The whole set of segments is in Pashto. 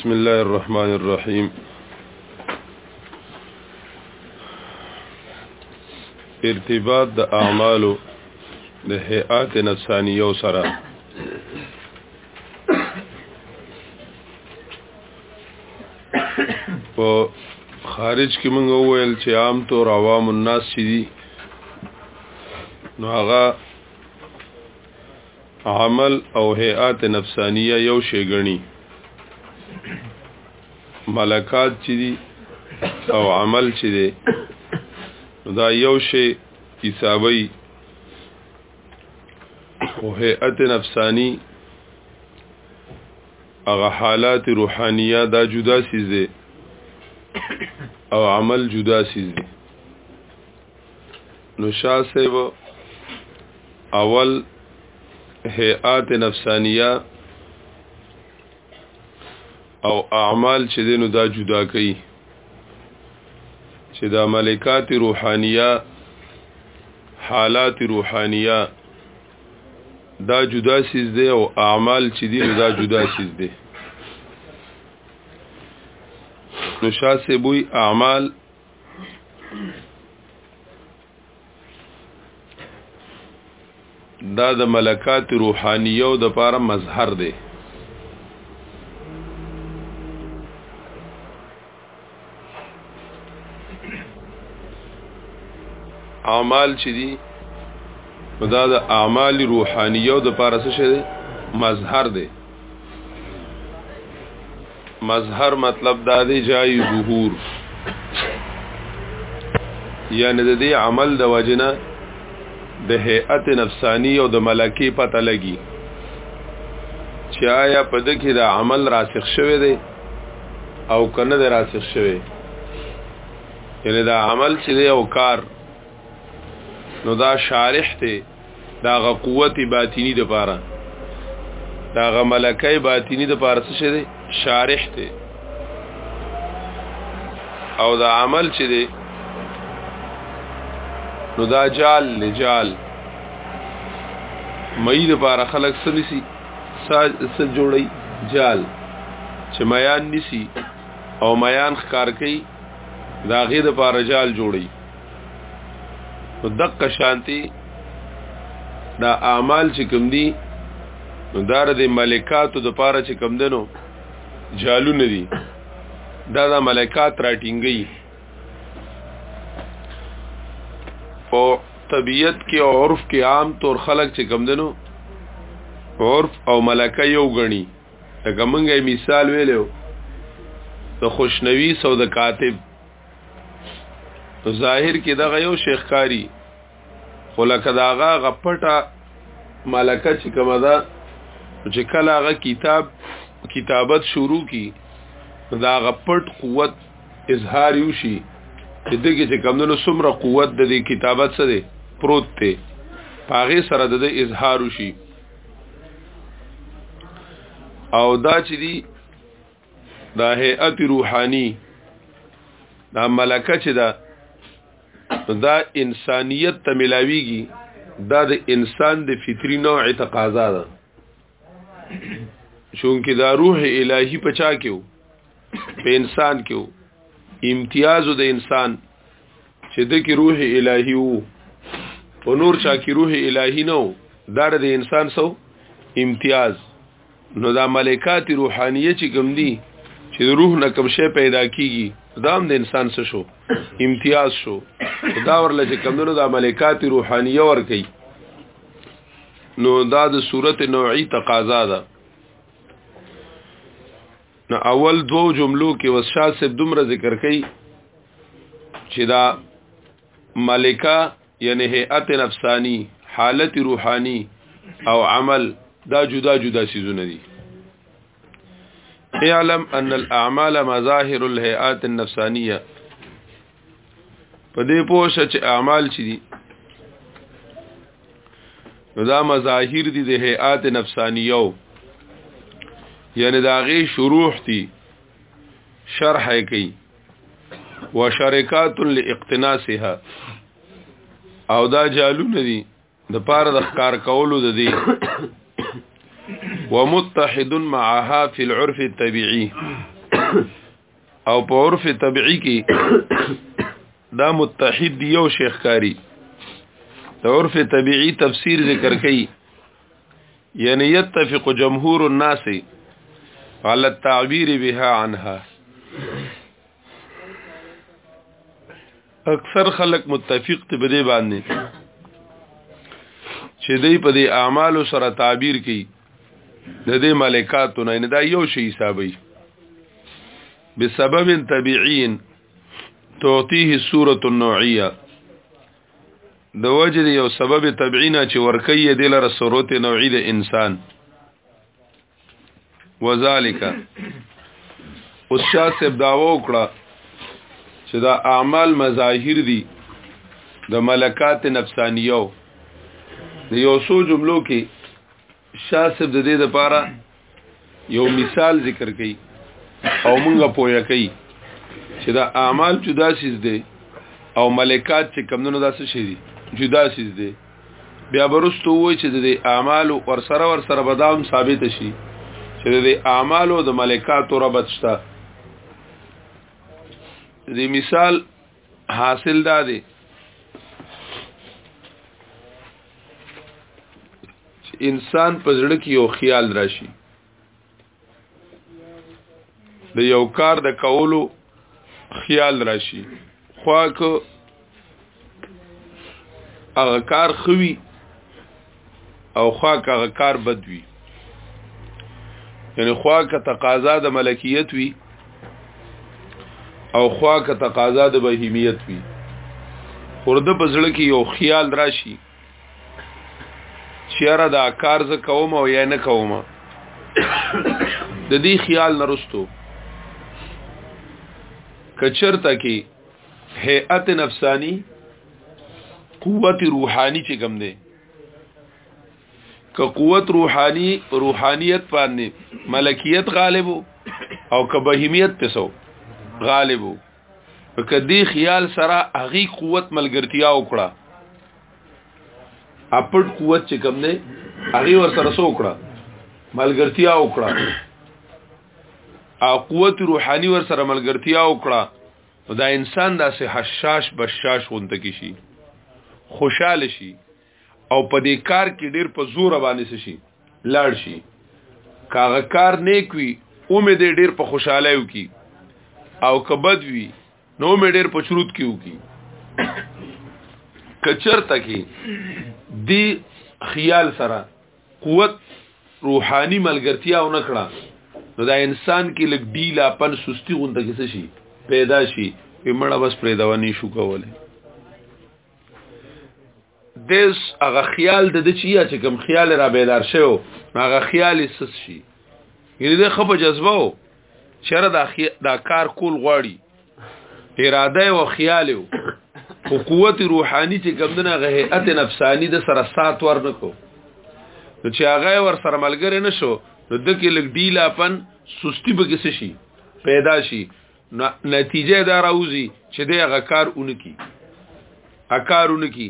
بسم الله الرحمن الرحيم ارتباط د اعمالو د هيئات نفسانيو سره په خارج کې موږ وویل چې عام طور عوام الناس چې دي نو هغه عمل او هيئات نفسانیه یو شی غني ملکات چې دي او عمل چې دي دا یو شی حسابي او هيئت نفسانی هغه حالات روحانیه دا جدا سیز دی او عمل جدا سیز دی نو شاه صاحب اول هيئات نفسانیه او اعمال چې دینو دا جدا کوي چې دا ملکات روحانیه حالات روحانیه دا جدا سیز دی او اعمال چې دی دا جدا سیز دی نو شاسه بوی اعمال دا د ملکات روحانیو د پاره مظهر دی اعمال چې دي دا د اعمال روحانیو د پاره څه شه مظهر دی مظهر مطلب دا دی جای ظهور یعنی د دې عمل د وجنه د هيئت نفسانی او د ملکی پته لګي چې آیا په دې کې د عمل راسخ شوی دی او کنه د راسخ شوی یعنی دا عمل چې دی او کار نو دا شارح ته دا غ قوت باطینی د پاره دا غ ملکه باطینی د پاره څه دی شارح ته او دا عمل چې دی نو دا جال لجال مې د پاره خلق سنسي س جوړي جال چې میان نسی او میان خکار کوي دا غي د پاره جال جوړي نو دقه شانتي دا اعمال چې کوم دي نو دار د ملکاتو د پاره چې کوم دنو جالو ندي دا د ملکات راټینګي په طبیعت کې او عرف کې عام طور خلک چې کم دنو عرف او ملکه یو غني لکه مونږه مثال ویلو د خوشنویس او د کاتب ظاهر کې دغه یو شیخ کاری خو لکه دا هغه غپټه ملکه چې کومه ده چې کله هغه کتاب کتابت شروع کی دا غپټ قوت اظهار یو شي چې دغه چې کمونو سمره قوت د دې کتابت سره دی پروت دی پاغه سره د اظهار شي او دا چې دی دا هيئت روحاني دا ملکه چې دا دا انسانیت ته ملاويږي دا د انسان د فطری نوع تقاضا ده چونکه دا روح الهی پچا کېو په انسان کېو امتیاز د انسان چې د کی روح الهی وو او نور چا کی روح الهی نو دا د انسان سو امتیاز نو دا ملکات روحانیه چې کوم دي چې د روح نه کوم شی پیدا کیږي دا هم د انسان څه شو امتیاز شو دا ورله چې کوم نو دا ملکات روحانیه ور کوي نو دا د صورت نوعی تقاضا ده نو اول دوو جملو کې وسشا صاحب دومره ذکر کوي چې دا ملکه یعنی هیئت نفسانی حالت روحانی او عمل دا جدا جدا سيزونه دي اعلم ان الاعمال مظاهر الهيئات النفسانيه په دې پوه شې چې اعمال چي دي نو دا مظاهر دي د هيئات نفسانيه یعنی دا غي شروح دي شرح کوي وشرکات لاقتناسها او دا جالونه دي د پاره د ښکار کولو د دي ومتحد معها في العرف الطبيعي او په عرف طبيعي کې دا متحد یو شیخ کاری د عرف طبيعي تفسیر ذکر کړي یعنی یتفق جمهور الناس على التعبير بها عنها اکثر خلق متفق ته بده باندې چې دوی په دې اعمال سره تعبیر کوي د دې ملکاتو نه دا یو شی حسابي بسبب طبيعي تعطيه الصوره النوعيه د وجد یو سبب طبعینا چې ورکی دی لره صورت نوعی د انسان وذالک اوس شاه صاحب داوا وکړه چې دا اعمال مظاهر دي د ملکات نفسانیو د یو سو جملو کې شاه صاحب د دې لپاره یو مثال ذکر کړي او مونږه پوهه کوي چې دا اعمال جدا سیز دي او ملکات چې کمونو داسې شي دي جدا سیز دي بیا برستو وای چې د اعمال ور سره ور سره بدام ثابت شي چې د اعمال او د ملکات ربط شته د مثال حاصل دا دی انسان په زړه کې یو خیال راشي د یو کار د کولو خیال راشي خواکه هغه کار خوي او خوا کا کار بد وي یعنی خوا کا تقاضا د ملکیت وي او خوا کا تقاضا د بهیمیت وي خورده په زړه کې یو خیال راشي چیرې دا کار ز کوم او یا نه کوم د دې خیال نرستو کچرته کې هيئت نفسانی قوت روحانی چې کوم دی که قوت روحانی روحانیت باندې ملکیت غالب او که بهیمیت پسو غالب که دې خیال سره هغه قوت ملګرتیا وکړه اپټ قوت چې کوم دی هغه ور سره سو وکړه ملګرتیا وکړه او قوت روحانی ور سره ملګرتیا وکړه نو دا انسان داسې حشاش بشاش غونته کې شي خوشاله شي او په دې کار کې ډیر په زور باندې شي لاړ شي کاغه کار نیک وي او مې دې ډیر په خوشاله یو کی او کبد وي نو مې ډیر په شروط کې وو کی کچرته کې دی خیال سره قوت روحاني ملګرتیا ونه کړه نو دا انسان کې لګ ډی لا پن سستی غونډه کې شي پیدا شي په مړه بس پرې دا ونی شو کوله دس هغه خیال د دې چیا چې کوم خیال را بیدار شو هغه خیال سس شي یعنی د خپ جذبه و چر دا, دا کار کول غواړي اراده او خیال او قوت روحانی چې کمدنه غهیت نفسانی د سره سات ورنکو نو چې هغه ور سره ملګری نشو نو د کې لګ ډیل اپن سستی به کیسه شي پیدا شي نتیجه دا راوځي چې د هغه کار اونکی اکارونه کی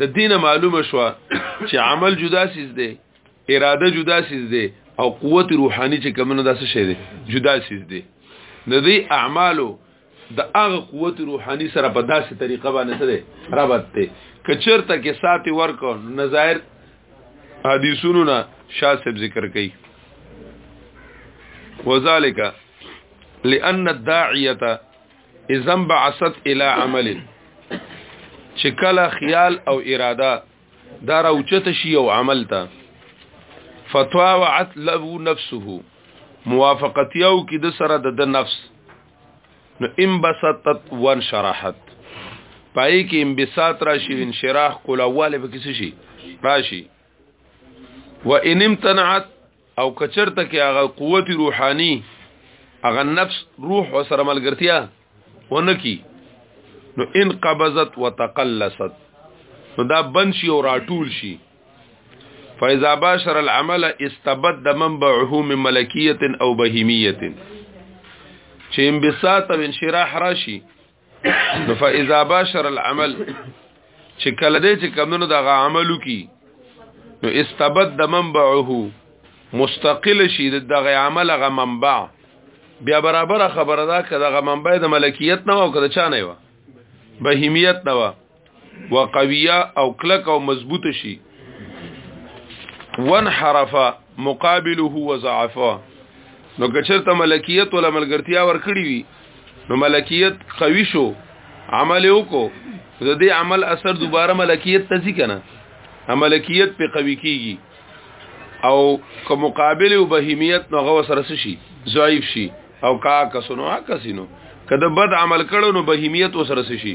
د دینه معلومه شو چې عمل جدا سیز دی اراده جدا سیز دی او قوت روحانی چې کمنه داسې شی دی جدا سیز دی د دې اعمالو د هغه قوت روحانی سره په داسې طریقه باندې سره رابط دی کچرته کې ساتي ورکو نظائر حدیثونو نه شاسب ذکر کړي وذالک لأن الداعیه اذن بعثت الى عمل چې کله خیال او اراده دا راوچت شي او عمل ته فتوا وعت له نفسه موافقتیو کې د سره د نفس نو انبسطت وانشرحت پای کې انبساط راشي انشراح کولاواله به کسی شي راشي و ان امتنعت او کچرته کې هغه قوت روحاني هغه نفس روح وسره ملګرتیا ونکی نو ان قبضت وتقلصت نو دا بند شي او راټول شي فاذا باشر العمل استبد منبعه من ملکیه او بهیمیه چې انبساط او انشراح راشي نو فاذا باشر العمل چې کله دې چې کمونو دغه عملو کی نو استبد منبعه مستقل شي دغه عمل غ منبع بیا برابر خبره ده کله غ منبع د ملکیت نه او کله چا نه و بهیمیت نه و وقویه او کلک او مضبوط شي ون حرفه مقابله هو ضعفه نو کچرته ملکیت ولا ملګرتیا ور کړی وي نو ملکیت قوي شو عمل وکړو د دې عمل اثر دوباره ملکیت تزي کنه ملکیت په قوي کیږي او که مقابل او بهیمیت نو غو سره شي ضعیف شي او کا کسنو کسینو کده بد عمل کړو نو بهیمیت وسره شي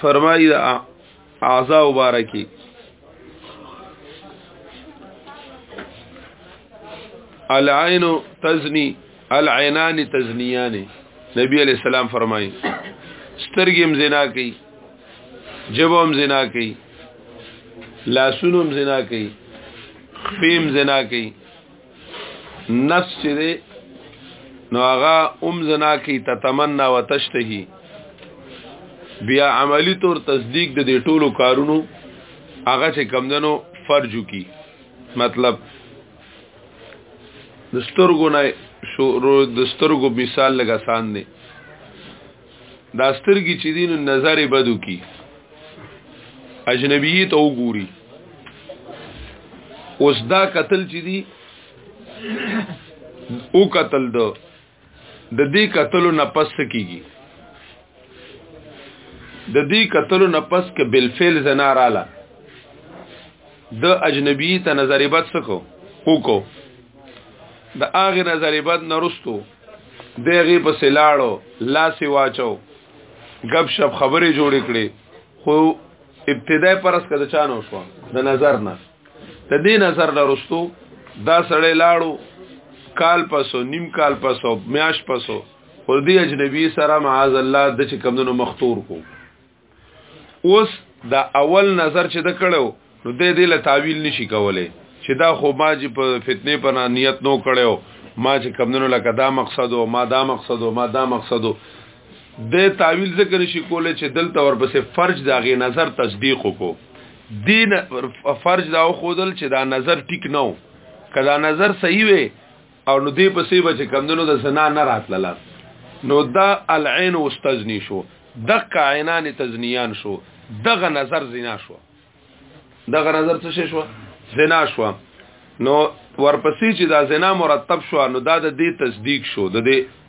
فرمایي د اعضاء مبارکي العين تزني العينان تزنيان نبی علیہ السلام فرمایي سترګې هم زنا کوي جبه هم زنا کوي لاسونه هم زنا کوي خفیم زنا کوي نفس چې دی نو هغه ام زنا کی تتمنا وتشتهي بیا عملی طور تصدیق د دې ټولو کارونو هغه چې کمندنو فرجو کی مطلب د سترګو نه شروع د سترګو مثال لګا سان دی دا سترګي چې دین نظر بدو کی اجنبی ته وګوري اوس دا قتل چې دی او قتل دو د دې قتلو نه پس کیږي د دې قتلو نه پس ک بل فعل زنا رااله د اجنبی ته نظر بد سکو وکاو د اغه نظر بد نرستو دغه په سلاړو لاس واچو غب شپ خبرې جوړې کړې خو ابتدای پرس کده چانو شو د نظر نه د دې نظر لرستو دا سړی لاړو کال پسو نیم کال پسو میاش پسو ور دي اجنبي سره معاذ الله د چې کمونو مختور کو اوس دا اول نظر چې د کړو نو د دې له تعویل نشي کولای چې دا خو ما چې په فتنه په نیت نو کړو ما چې کمندونو لکه دا مقصد او ما دا مقصد او ما دا مقصد د تعویل ذکر شي کولای چې دلته ورپسې فرج دا غي نظر تصدیق کو دین فرج دا خودل چې دا نظر ټیک نو کدا نظر صحیح وي او نو دی پسې به چې کمدنو د زنا نه راتلله نو دا العين واستزني شو دغه عینان تزنیان شو دغه نظر زنا شو دغه نظر څه شو زنا شو نو ورپسې چې دا زنا مرتب شو نو دا د دې تصدیق شو د دې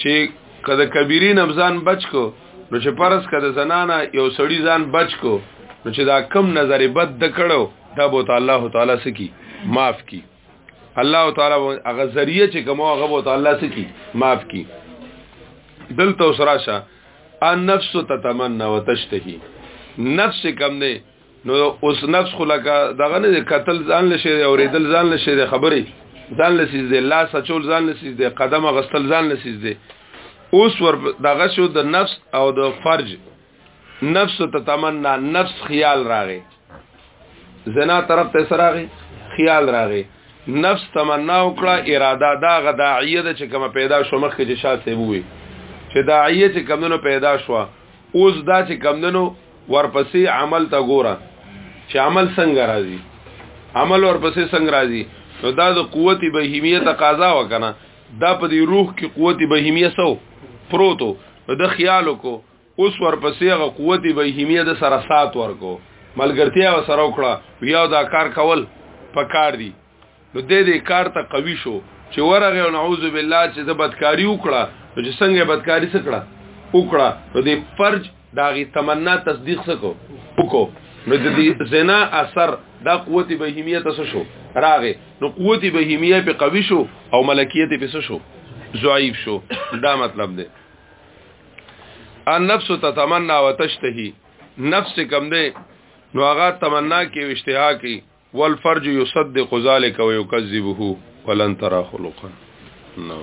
چې کله کبیرین ابزان بچ کو نو چې پرس کده زنانه یو سړی ځان بچ کو نو چې دا کم نظر بد د کړو دا بو ته الله تعالی سکی معاف کی الله تعالی هغه ذریعہ چې کوم هغه بو ته الله سکی معاف کی دلته وسراشه ان نفس تتمنى وتشتهي نفس کم نه نو اوس نفس خو لکه دغه نه قتل ځان لشي او ریدل ځان لشي د خبرې ځان لسیز دی لا سچول ځان لسیز دی قدم غستل ځان لسیز دی اوس ور دغه شو د نفس او د فرج نفس ته تمنا نفس خیال راغی زنا طرف ته سراغی خیال راغی نفس تمنا وکړه اراده دا غداعیه ده چې کوم پیدا شو مخکې چې شاسې وي چې داعیه چې کمونو پیدا شو اوس دا چې کمونو ورپسې عمل ته ګوره چې عمل څنګه راځي عمل ورپسې څنګه راځي نو دا د قوت بهیمیه تقاضا وکنه دا په دې روح کې قوت بهیمیه سو پروتو د خیال کو اوس ورپسې هغه قوت بهیمیه د سره سات ورکو ملګرتیا سره وکړه بیا دا کار کول پکار دي نو دې دې کار ته قوي شو چې ورغه نعوذ بالله چې د بدکاری وکړه نو چې څنګه بدکاری سکړه وکړه نو دې فرج داغي تمنا تصدیق سکو وکړو نو د دې زنا اثر دا قوت بهیمیه تاسو شو راغه نو قوت بهیمیه په قوي شو او ملکیت په شو ضعیف شو دا مطلب دی ان نفس تتمنى وتشتهي نفس کم دی نو هغه تمنا کې او اشتها کې والفرج يصدق ذلك ويكذبه ولن ترى خلقا نو